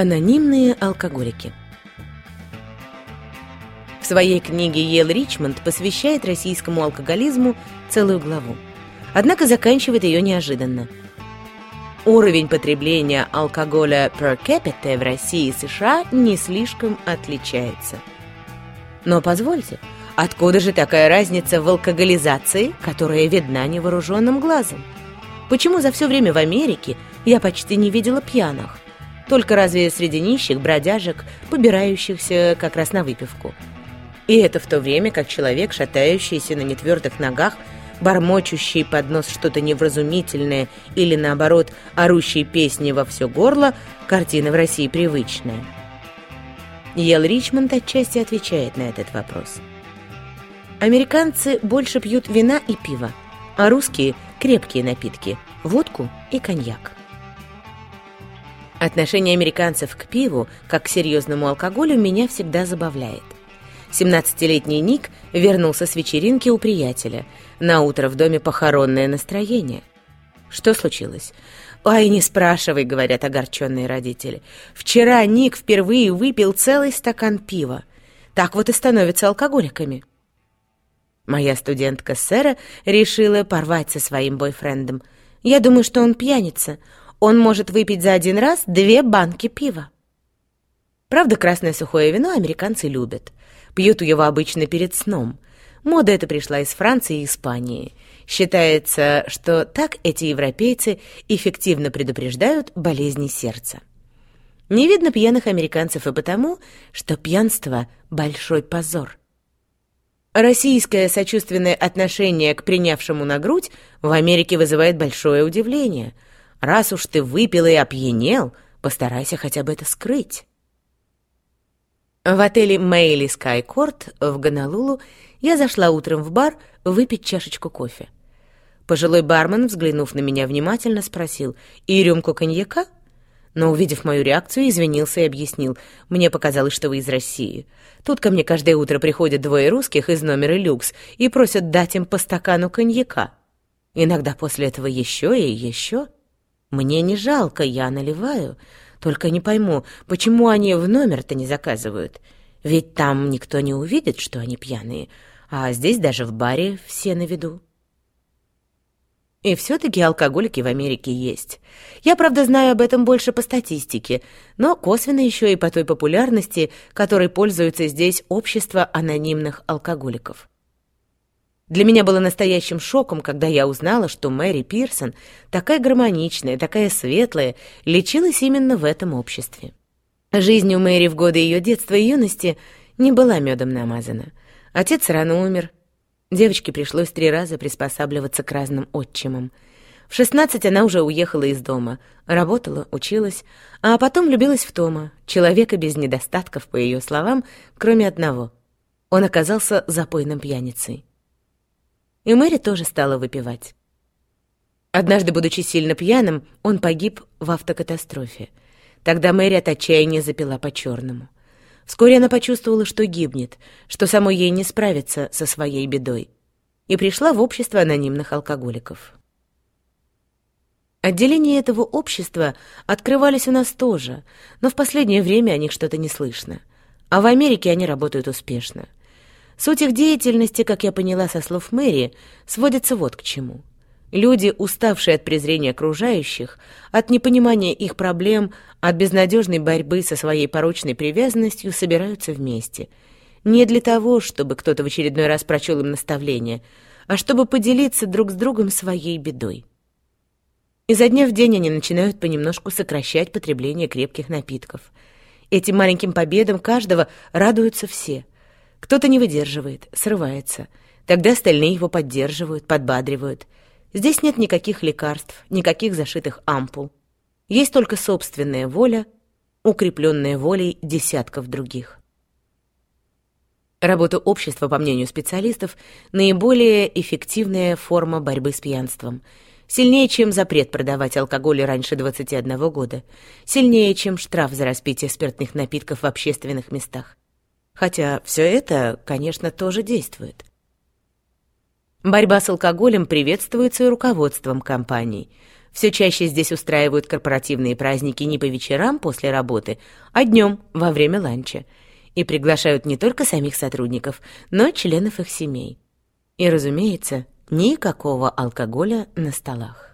Анонимные алкоголики В своей книге Йел Ричмонд посвящает российскому алкоголизму целую главу. Однако заканчивает ее неожиданно. Уровень потребления алкоголя per capita в России и США не слишком отличается. Но позвольте, откуда же такая разница в алкоголизации, которая видна невооруженным глазом? Почему за все время в Америке я почти не видела пьяных? Только разве среди нищих бродяжек, побирающихся как раз на выпивку. И это в то время, как человек, шатающийся на нетвердых ногах, бормочущий под нос что-то невразумительное или, наоборот, орущий песни во все горло, картина в России привычная. Ел Ричмонд отчасти отвечает на этот вопрос. Американцы больше пьют вина и пиво, а русские – крепкие напитки – водку и коньяк. Отношение американцев к пиву, как к серьезному алкоголю, меня всегда забавляет. 17-летний Ник вернулся с вечеринки у приятеля. На утро в доме похоронное настроение. Что случилось? «Ай, не спрашивай», — говорят огорченные родители. «Вчера Ник впервые выпил целый стакан пива. Так вот и становятся алкоголиками». Моя студентка Сэра решила порвать со своим бойфрендом. Я думаю, что он пьяница он может выпить за один раз две банки пива. Правда, красное сухое вино американцы любят. Пьют его обычно перед сном. Мода эта пришла из Франции и Испании. Считается, что так эти европейцы эффективно предупреждают болезни сердца. Не видно пьяных американцев и потому, что пьянство – большой позор. Российское сочувственное отношение к принявшему на грудь в Америке вызывает большое удивление – Раз уж ты выпил и опьянел, постарайся хотя бы это скрыть. В отеле Мэйли Скайкорт в Гонолулу я зашла утром в бар выпить чашечку кофе. Пожилой бармен, взглянув на меня внимательно, спросил «И рюмку коньяка?» Но, увидев мою реакцию, извинился и объяснил. «Мне показалось, что вы из России. Тут ко мне каждое утро приходят двое русских из номера «Люкс» и просят дать им по стакану коньяка. Иногда после этого еще и еще». Мне не жалко, я наливаю. Только не пойму, почему они в номер-то не заказывают? Ведь там никто не увидит, что они пьяные, а здесь даже в баре все на виду. И все-таки алкоголики в Америке есть. Я, правда, знаю об этом больше по статистике, но косвенно еще и по той популярности, которой пользуется здесь общество анонимных алкоголиков. Для меня было настоящим шоком, когда я узнала, что Мэри Пирсон, такая гармоничная, такая светлая, лечилась именно в этом обществе. Жизнь у Мэри в годы ее детства и юности не была медом намазана. Отец рано умер. Девочке пришлось три раза приспосабливаться к разным отчимам. В шестнадцать она уже уехала из дома, работала, училась, а потом влюбилась в Тома, человека без недостатков, по ее словам, кроме одного. Он оказался запойным пьяницей и Мэри тоже стала выпивать. Однажды, будучи сильно пьяным, он погиб в автокатастрофе. Тогда Мэри от отчаяния запила по-черному. Вскоре она почувствовала, что гибнет, что самой ей не справиться со своей бедой, и пришла в общество анонимных алкоголиков. Отделения этого общества открывались у нас тоже, но в последнее время о них что-то не слышно. А в Америке они работают успешно. Суть их деятельности, как я поняла со слов Мэри, сводится вот к чему. Люди, уставшие от презрения окружающих, от непонимания их проблем, от безнадежной борьбы со своей порочной привязанностью, собираются вместе. Не для того, чтобы кто-то в очередной раз прочел им наставление, а чтобы поделиться друг с другом своей бедой. Изо дня в день они начинают понемножку сокращать потребление крепких напитков. Этим маленьким победам каждого радуются все — кто-то не выдерживает, срывается. Тогда остальные его поддерживают, подбадривают. Здесь нет никаких лекарств, никаких зашитых ампул. Есть только собственная воля, укрепленная волей десятков других. Работа общества, по мнению специалистов, наиболее эффективная форма борьбы с пьянством. Сильнее, чем запрет продавать алкоголь раньше 21 года. Сильнее, чем штраф за распитие спиртных напитков в общественных местах. Хотя все это, конечно, тоже действует. Борьба с алкоголем приветствуется и руководством компаний. Все чаще здесь устраивают корпоративные праздники не по вечерам после работы, а днем во время ланча. И приглашают не только самих сотрудников, но и членов их семей. И, разумеется, никакого алкоголя на столах.